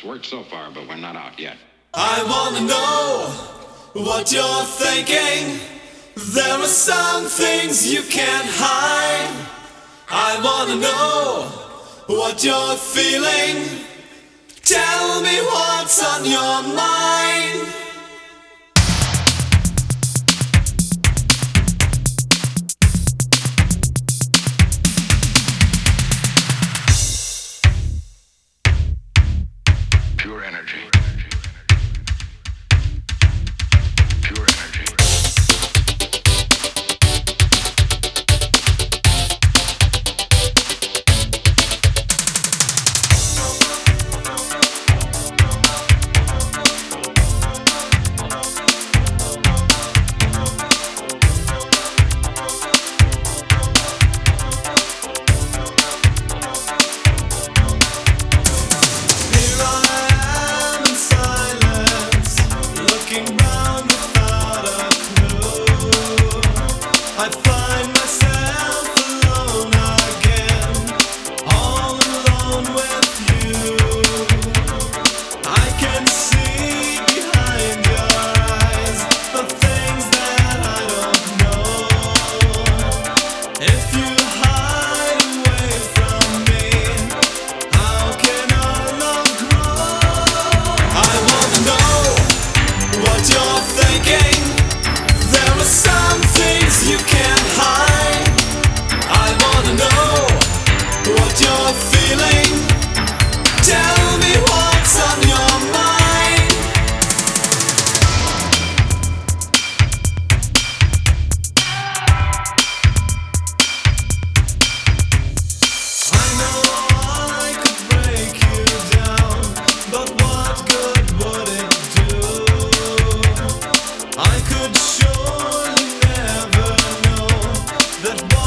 It's worked so far, but we're not out yet. I wanna know what you're thinking. There are some things you can't hide. I wanna know what you're feeling. Tell me what's on your mind.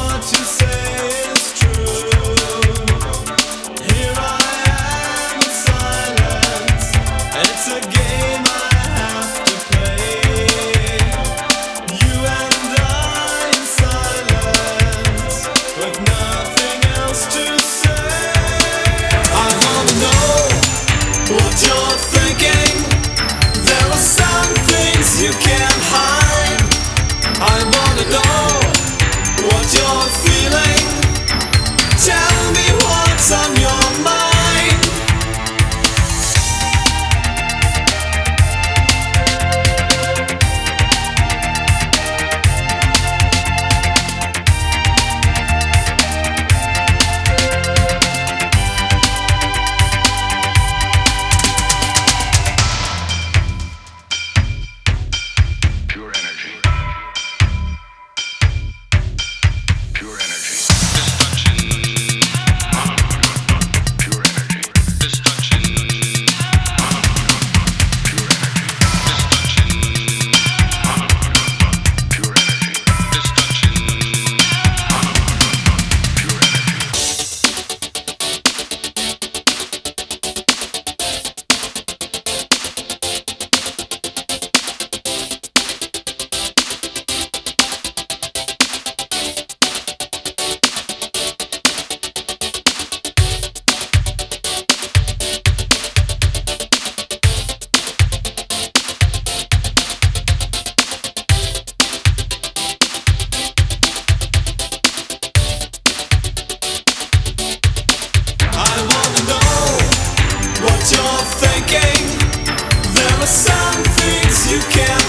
what you say is true. some things you can't